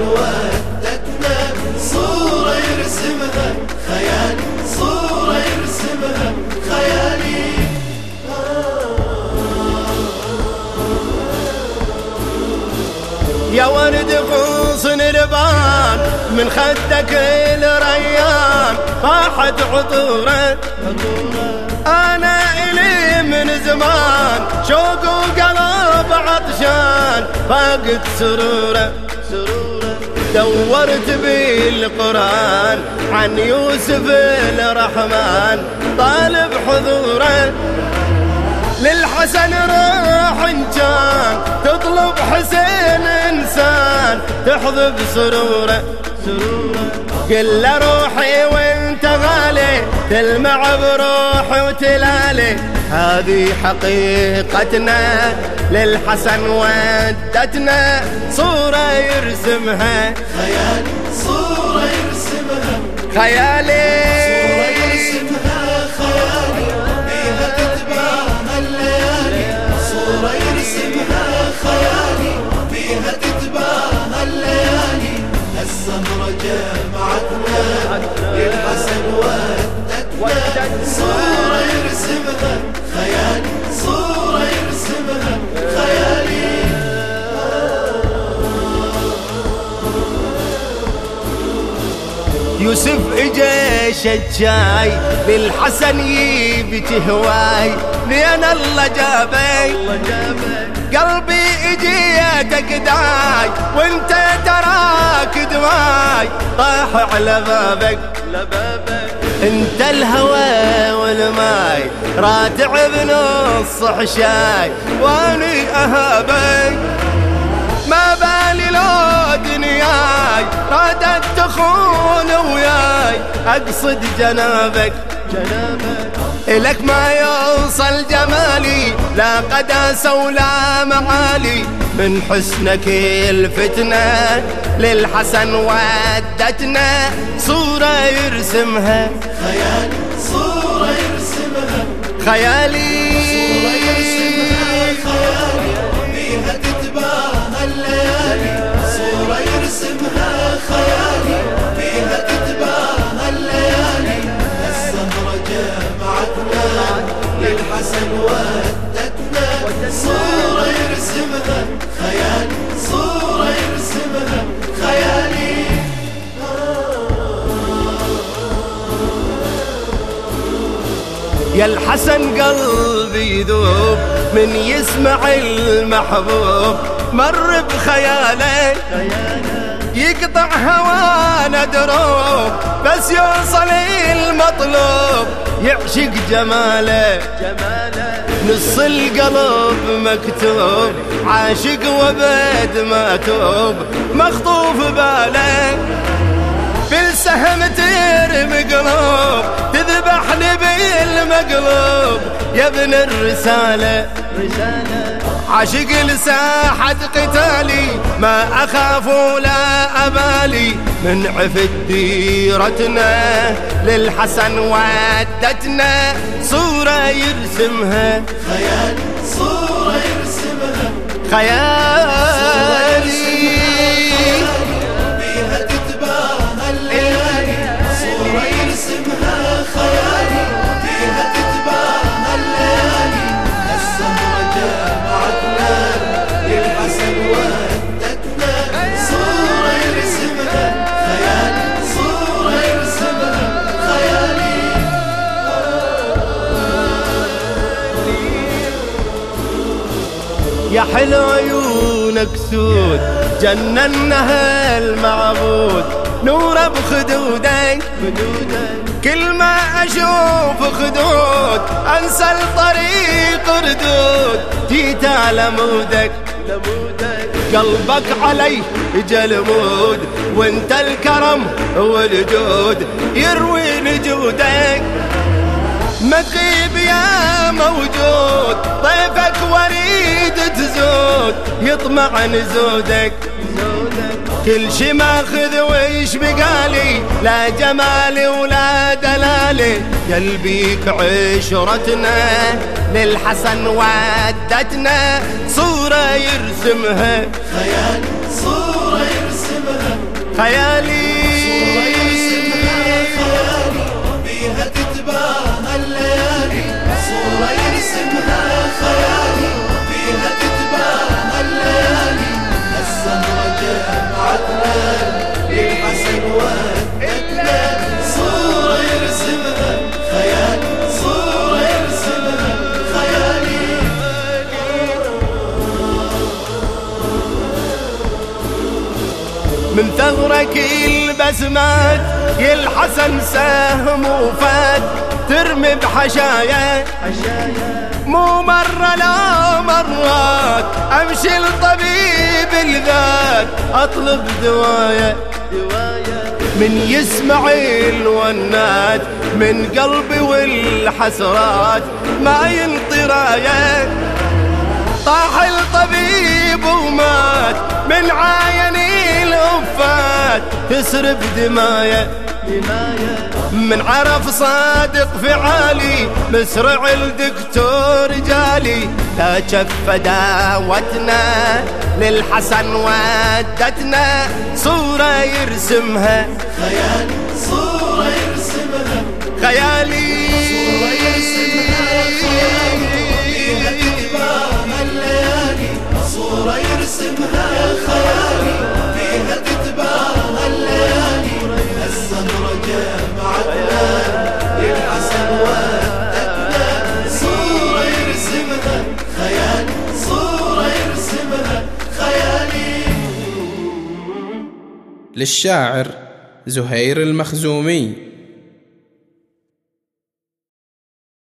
ودتنا صورة يرسمها خيالي صورة يرسمها خيالي يا ورد غصن ربان من خدك الريان فاحت عطورة. أنا إلي من زمان شوق وقلب عطشان فاقد سرورة. دورت بالقرآن عن يوسف الرحمن طالب حضوره. للحسن إن كان تطلب حسين إنسان تحظى بسروره. قل له روحي غالي تلمع بروحي وتلالي. هذه حقيقتنا للحسن ودتنا. صورة يرسمها. خيالي صورة يرسمها. خيالي. صورة يرسمها خيالي. بيها تتباهى الليالي. صورة يرسمها خيالي. بيها تتباهى الليالي. السهرة جمعتنا يوسف إجا شجاي للحسن يبكي هواي. لين الله جابي قلبي اجيتك داي وإنت تراك دماي طاح على بابك. إنت الهوى والماي. راتع بنص حشاي واني اهابك تخون وياي أقصد جنابك. جنابك إلك ما يوصل جمالي لا قداسة ولا معالي. من حسنك الفتنة للحسن ودتنا. صورة يرسمها. خيالي صورة يرسمها. خيالي. الحسن قلبي يذوب من يسمع المحبوب مر بخياله يقطع هوانا دروب بس يوصل المطلوب يعشق جماله. نص القلب مكتوب عاشق وبد ما توب مخطوف باله. بالسهم ترمي قلوب تذبحني بالمقلوب يا ابن الرسالة. عاشق لساحة قتالي ما أخاف ولا أبالي. من عفت ديرتنا للحسن ودتنا صورة يرسمها. خيالي صورة يرسمها. خيالي حلو عيونك سود. جننها المعبود نوره بخدودك. كل ما أشوف خدود. أنسى الطريق ردود. جيت على مودك. قلبك علي جلمود وانت الكرم والجود. يروي نجودك مغيب يا موجود ضيفك وريد تزود يطمع نزودك كل شي ماخذ ويش بقالي لا جمالي ولا دلالي. قلبيك عشرتنا للحسن ودتنا صورة يرسمها. خيالي صورة يرسمها. خيالي صورة يرسمها صورة يرسمها خيالي من ثغرك البسمات يلحسن سهم وفات ترمي بحشايا. مو مرة لا مرات أمشي لطبيب الذات أطلب دوايا من يسمع الونات من قلبي والحسرات. ما ينطي راية. طاح الطبيب ومات من عايني الأفات تسرب دماية. من عرف صادق فعالي مسرع الدكتور جالي. لا شف داوتنا للحسن ودتنا صورة يرسمها. خيالي صورة يرسمها. خيالي. صورة يرسمها الليالي صورة يرسمها. خيالي. للشاعر زهير المخزومي.